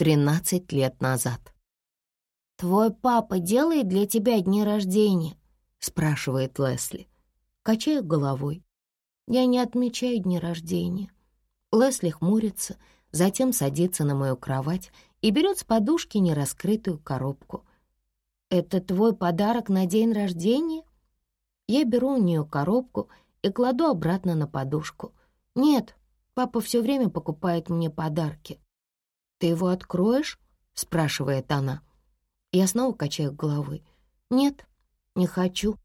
13 лет назад. «Твой папа делает для тебя дни рождения?» — спрашивает Лесли. Качаю головой. Я не отмечаю дни рождения. Лесли хмурится, затем садится на мою кровать и берет с подушки нераскрытую коробку. «Это твой подарок на день рождения?» Я беру у нее коробку и кладу обратно на подушку. «Нет, папа все время покупает мне подарки». «Ты его откроешь?» — спрашивает она. Я снова качаю головой. «Нет, не хочу».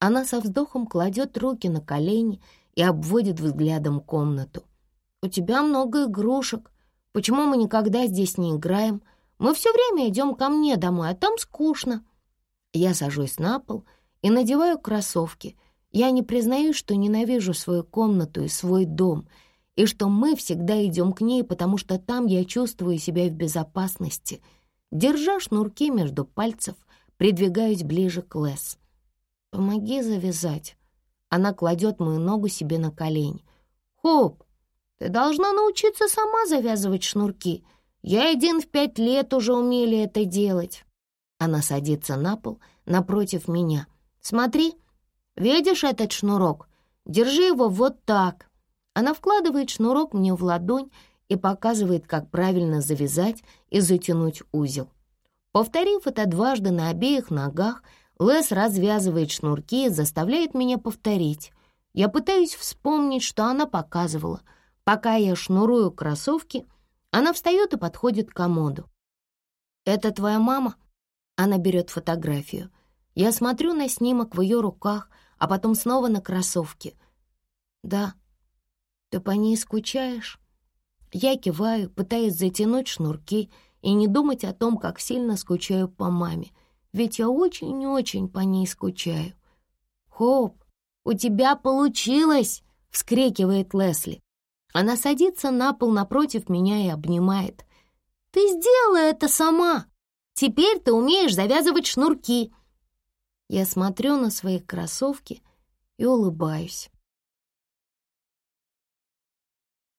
Она со вздохом кладет руки на колени и обводит взглядом комнату. «У тебя много игрушек. Почему мы никогда здесь не играем? Мы все время идем ко мне домой, а там скучно». Я сажусь на пол и надеваю кроссовки. Я не признаю, что ненавижу свою комнату и свой дом, и что мы всегда идем к ней, потому что там я чувствую себя в безопасности. Держа шнурки между пальцев, придвигаюсь ближе к Лес. «Помоги завязать». Она кладет мою ногу себе на колени. «Хоп, ты должна научиться сама завязывать шнурки. Я один в пять лет уже умели это делать». Она садится на пол напротив меня. «Смотри, видишь этот шнурок? Держи его вот так». Она вкладывает шнурок мне в ладонь и показывает, как правильно завязать и затянуть узел. Повторив это дважды на обеих ногах, Лес развязывает шнурки и заставляет меня повторить. Я пытаюсь вспомнить, что она показывала. Пока я шнурую кроссовки, она встает и подходит к комоду. «Это твоя мама?» Она берет фотографию. Я смотрю на снимок в ее руках, а потом снова на кроссовки. «Да, ты по ней скучаешь?» Я киваю, пытаясь затянуть шнурки и не думать о том, как сильно скучаю по маме — ведь я очень-очень по ней скучаю. «Хоп, у тебя получилось!» — вскрикивает Лесли. Она садится на пол напротив меня и обнимает. «Ты сделала это сама! Теперь ты умеешь завязывать шнурки!» Я смотрю на свои кроссовки и улыбаюсь.